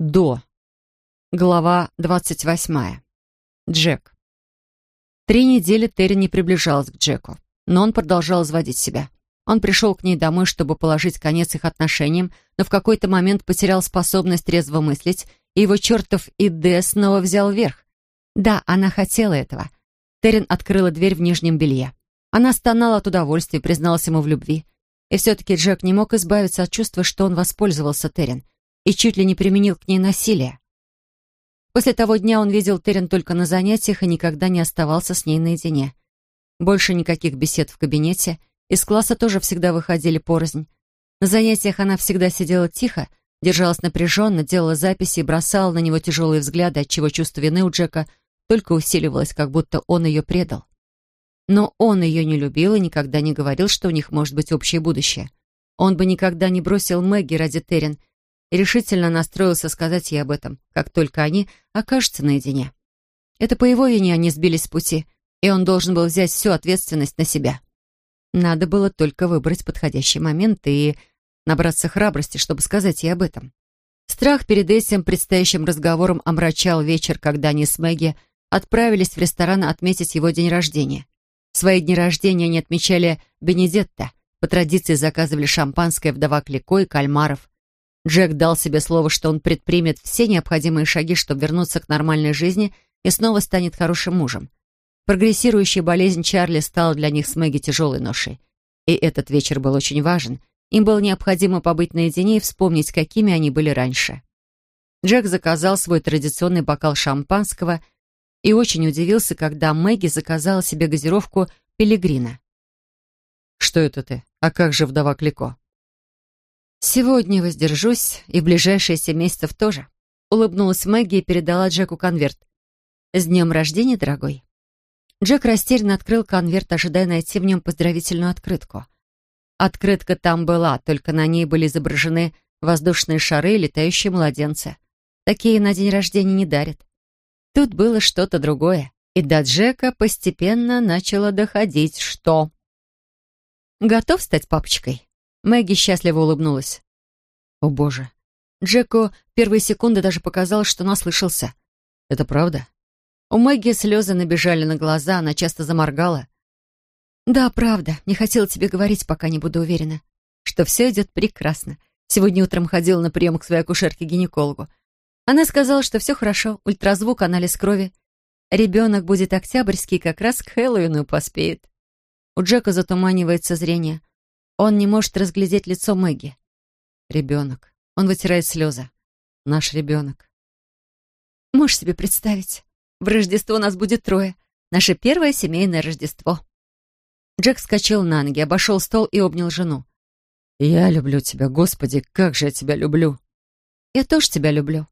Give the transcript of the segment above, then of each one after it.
До. Глава двадцать восьмая. Джек. Три недели Терри не приближалась к Джеку, но он продолжал изводить себя. Он пришел к ней домой, чтобы положить конец их отношениям, но в какой-то момент потерял способность трезво мыслить, и его чертов ИД снова взял верх. Да, она хотела этого. Террин открыла дверь в нижнем белье. Она стонала от удовольствия, призналась ему в любви. И все-таки Джек не мог избавиться от чувства, что он воспользовался Террин и чуть ли не применил к ней насилие. После того дня он видел Терен только на занятиях и никогда не оставался с ней наедине. Больше никаких бесед в кабинете, из класса тоже всегда выходили порознь. На занятиях она всегда сидела тихо, держалась напряженно, делала записи и бросала на него тяжелые взгляды, отчего чувство вины у Джека только усиливалось, как будто он ее предал. Но он ее не любил и никогда не говорил, что у них может быть общее будущее. Он бы никогда не бросил Мэгги ради Терен решительно настроился сказать ей об этом, как только они окажутся наедине. Это по его вине они сбились с пути, и он должен был взять всю ответственность на себя. Надо было только выбрать подходящий момент и набраться храбрости, чтобы сказать ей об этом. Страх перед этим предстоящим разговором омрачал вечер, когда они с Мэгги отправились в ресторан отметить его день рождения. Свои дни рождения они отмечали Бенедетто, по традиции заказывали шампанское вдова Клико и кальмаров. Джек дал себе слово, что он предпримет все необходимые шаги, чтобы вернуться к нормальной жизни и снова станет хорошим мужем. Прогрессирующая болезнь Чарли стала для них с Мэгги тяжелой ношей. И этот вечер был очень важен. Им было необходимо побыть наедине и вспомнить, какими они были раньше. Джек заказал свой традиционный бокал шампанского и очень удивился, когда Мэгги заказала себе газировку «Пелегрина». «Что это ты? А как же вдова Клико?» «Сегодня воздержусь, и ближайшие семь месяцев тоже», улыбнулась Мэгги и передала Джеку конверт. «С днем рождения, дорогой». Джек растерянно открыл конверт, ожидая найти в нем поздравительную открытку. Открытка там была, только на ней были изображены воздушные шары и летающие младенцы. Такие на день рождения не дарят. Тут было что-то другое, и до Джека постепенно начало доходить, что... «Готов стать папочкой?» Мэгги счастливо улыбнулась. «О, боже!» Джеку первые секунды даже показалось, что наслышался. «Это правда?» У Мэгги слезы набежали на глаза, она часто заморгала. «Да, правда. Не хотела тебе говорить, пока не буду уверена, что все идет прекрасно. Сегодня утром ходила на прием к своей акушерке-гинекологу. Она сказала, что все хорошо, ультразвук, анализ крови. Ребенок будет октябрьский, как раз к Хэллоуину поспеет. У Джека затуманивается зрение. Он не может разглядеть лицо Мэгги. Ребенок. Он вытирает слезы. Наш ребенок. Можешь себе представить? В Рождество нас будет трое. Наше первое семейное Рождество. Джек вскочил на ноги, обошел стол и обнял жену. «Я люблю тебя, Господи, как же я тебя люблю!» «Я тоже тебя люблю».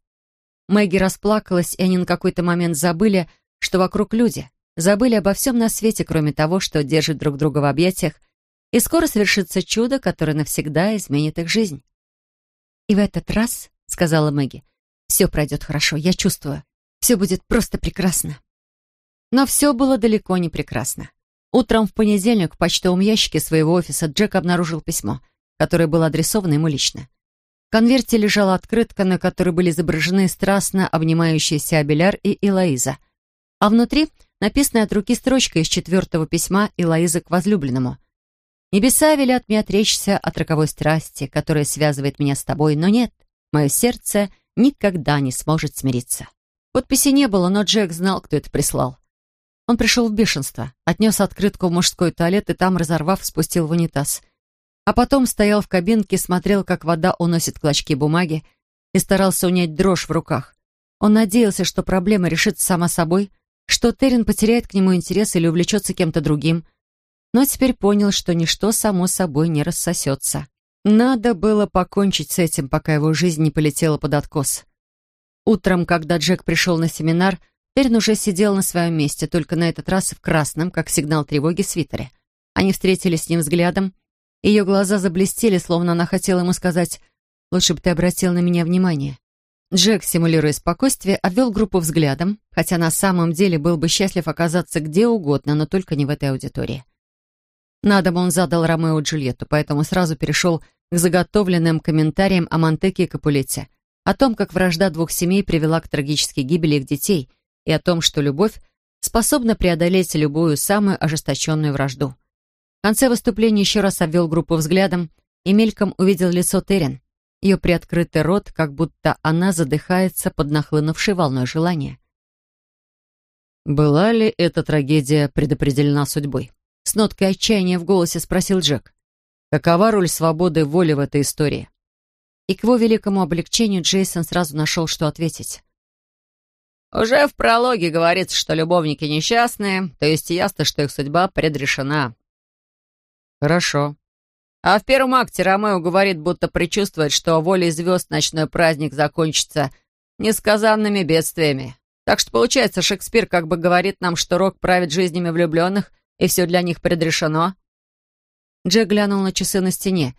Мэгги расплакалась, и они на какой-то момент забыли, что вокруг люди. Забыли обо всем на свете, кроме того, что держит друг друга в объятиях и скоро свершится чудо, которое навсегда изменит их жизнь. «И в этот раз, — сказала Мэгги, — все пройдет хорошо, я чувствую. Все будет просто прекрасно». Но все было далеко не прекрасно. Утром в понедельник в почтовом ящике своего офиса Джек обнаружил письмо, которое было адресовано ему лично. В конверте лежала открытка, на которой были изображены страстно обнимающиеся Абеляр и Элоиза. А внутри написанная от руки строчка из четвертого письма Элоизы к возлюбленному — Небеса велят мне отречься от роковой страсти, которая связывает меня с тобой, но нет, мое сердце никогда не сможет смириться. Подписи не было, но Джек знал, кто это прислал. Он пришел в бешенство, отнес открытку в мужской туалет и там, разорвав, спустил в унитаз. А потом стоял в кабинке, смотрел, как вода уносит клочки бумаги и старался унять дрожь в руках. Он надеялся, что проблема решится сама собой, что Террин потеряет к нему интерес или увлечется кем-то другим — но теперь понял, что ничто само собой не рассосется. Надо было покончить с этим, пока его жизнь не полетела под откос. Утром, когда Джек пришел на семинар, Терн уже сидел на своем месте, только на этот раз в красном, как сигнал тревоги, свитере. Они встретились с ним взглядом. Ее глаза заблестели, словно она хотела ему сказать «Лучше бы ты обратил на меня внимание». Джек, симулируя спокойствие, обвел группу взглядом, хотя на самом деле был бы счастлив оказаться где угодно, но только не в этой аудитории. На дом он задал Ромео и Джульетту, поэтому сразу перешел к заготовленным комментариям о Монтеке и Капулете, о том, как вражда двух семей привела к трагической гибели их детей, и о том, что любовь способна преодолеть любую самую ожесточенную вражду. В конце выступления еще раз обвел группу взглядом и мельком увидел лицо Терен, ее приоткрытый рот, как будто она задыхается под нахлынувшей волной желания. «Была ли эта трагедия предопределена судьбой?» С ноткой отчаяния в голосе спросил Джек. «Какова роль свободы воли в этой истории?» И к его великому облегчению Джейсон сразу нашел, что ответить. «Уже в прологе говорится, что любовники несчастные, то есть ясно, что их судьба предрешена». «Хорошо», а в первом акте Ромео говорит, будто предчувствует, что волей звезд ночной праздник закончится несказанными бедствиями. Так что, получается, Шекспир как бы говорит нам, что рок правит жизнями влюбленных, и все для них предрешено. Джек глянул на часы на стене.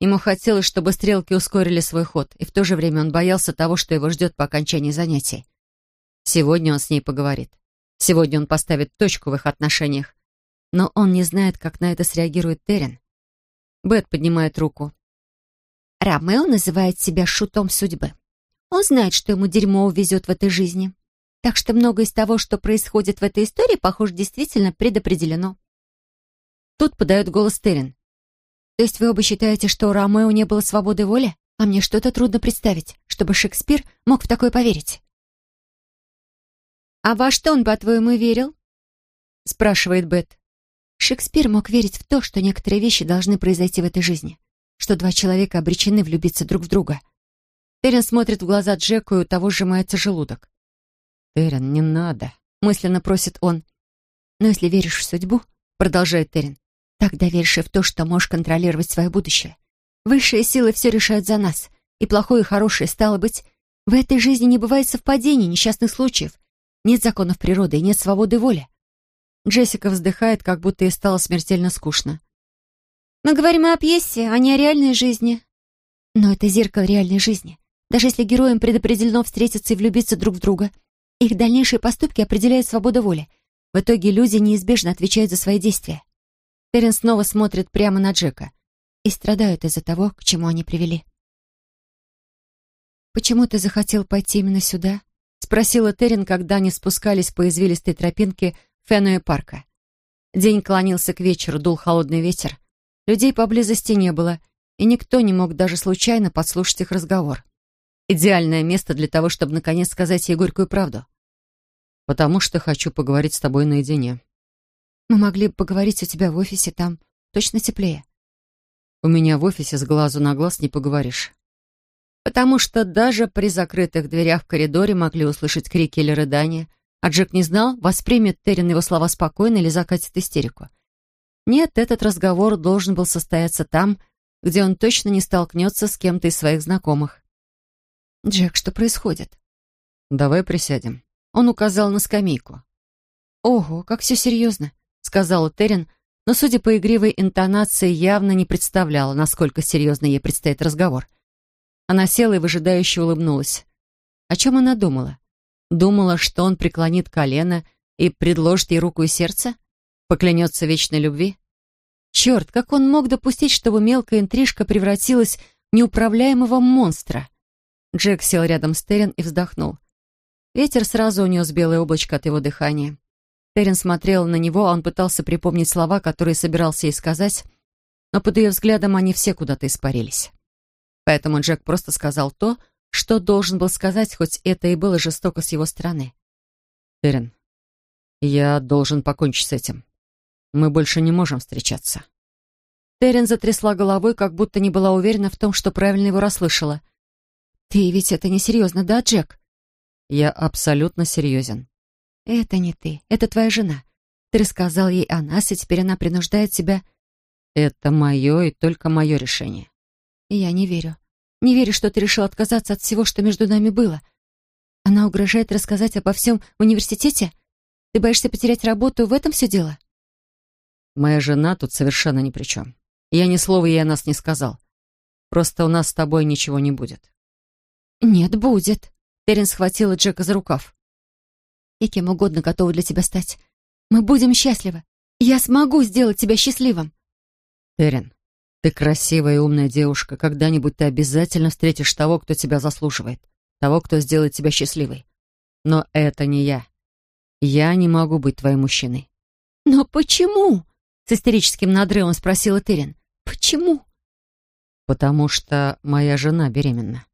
Ему хотелось, чтобы стрелки ускорили свой ход, и в то же время он боялся того, что его ждет по окончании занятий. Сегодня он с ней поговорит. Сегодня он поставит точку в их отношениях. Но он не знает, как на это среагирует Терен. Бет поднимает руку. Ромео называет себя шутом судьбы. Он знает, что ему дерьмо увезет в этой жизни. Так что многое из того, что происходит в этой истории, похоже, действительно предопределено. Тут подает голос Терен. То есть вы оба считаете, что у Ромео не было свободы воли? А мне что-то трудно представить, чтобы Шекспир мог в такое поверить. «А во что он, по-твоему, верил?» спрашивает Бет. Шекспир мог верить в то, что некоторые вещи должны произойти в этой жизни, что два человека обречены влюбиться друг в друга. Терен смотрит в глаза Джеку, и у того сжимается желудок. «Терен, не надо», — мысленно просит он. «Но если веришь в судьбу», — продолжает Терен, «тогда веришь и в то, что можешь контролировать свое будущее. Высшие силы все решают за нас, и плохое и хорошее, стало быть, в этой жизни не бывает совпадений, несчастных случаев. Нет законов природы и нет свободы воли. Джессика вздыхает, как будто ей стало смертельно скучно. «Мы говорим о пьесе, а не о реальной жизни». «Но это зеркало реальной жизни. Даже если героям предопределено встретиться и влюбиться друг в друга, их дальнейшие поступки определяют свободу воли. В итоге люди неизбежно отвечают за свои действия». Терен снова смотрит прямо на Джека. «И страдают из-за того, к чему они привели». «Почему ты захотел пойти именно сюда?» — спросила Терен, когда они спускались по извилистой тропинке Фенуэ парка. День клонился к вечеру, дул холодный ветер. Людей поблизости не было, и никто не мог даже случайно подслушать их разговор. Идеальное место для того, чтобы наконец сказать ей горькую правду. «Потому что хочу поговорить с тобой наедине». «Мы могли бы поговорить у тебя в офисе, там точно теплее». «У меня в офисе с глазу на глаз не поговоришь». Потому что даже при закрытых дверях в коридоре могли услышать крики или рыдания, а Джек не знал, воспримет Террин его слова спокойно или закатит истерику. Нет, этот разговор должен был состояться там, где он точно не столкнется с кем-то из своих знакомых. «Джек, что происходит?» «Давай присядем». Он указал на скамейку. «Ого, как все серьезно», — сказала Террин, но, судя по игривой интонации, явно не представляла, насколько серьезно ей предстоит разговор. Она села и выжидающе улыбнулась. О чем она думала? Думала, что он преклонит колено и предложит ей руку и сердце? Поклянется вечной любви? Черт, как он мог допустить, чтобы мелкая интрижка превратилась в неуправляемого монстра? Джек сел рядом с Терен и вздохнул. Ветер сразу унес белое облачко от его дыхания. Терен смотрела на него, а он пытался припомнить слова, которые собирался ей сказать, но под ее взглядом они все куда-то испарились. Поэтому Джек просто сказал то, что должен был сказать, хоть это и было жестоко с его стороны. «Терен, я должен покончить с этим. Мы больше не можем встречаться». Терен затрясла головой, как будто не была уверена в том, что правильно его расслышала. «Ты ведь это несерьезно, да, Джек?» «Я абсолютно серьезен». «Это не ты, это твоя жена. Ты рассказал ей о нас, и теперь она принуждает тебя...» «Это мое и только мое решение». «Я не верю. Не верю, что ты решил отказаться от всего, что между нами было. Она угрожает рассказать обо всем в университете? Ты боишься потерять работу, в этом все дело?» «Моя жена тут совершенно ни при чем. Я ни слова ей о нас не сказал. Просто у нас с тобой ничего не будет». «Нет, будет». Терен схватила Джека за рукав. «Я кем угодно готова для тебя стать. Мы будем счастливы. Я смогу сделать тебя счастливым». «Терен, Ты красивая и умная девушка. Когда-нибудь ты обязательно встретишь того, кто тебя заслуживает. Того, кто сделает тебя счастливой. Но это не я. Я не могу быть твоим мужчиной. «Но почему?» — с истерическим надрывом спросила Терен. «Почему?» «Потому что моя жена беременна».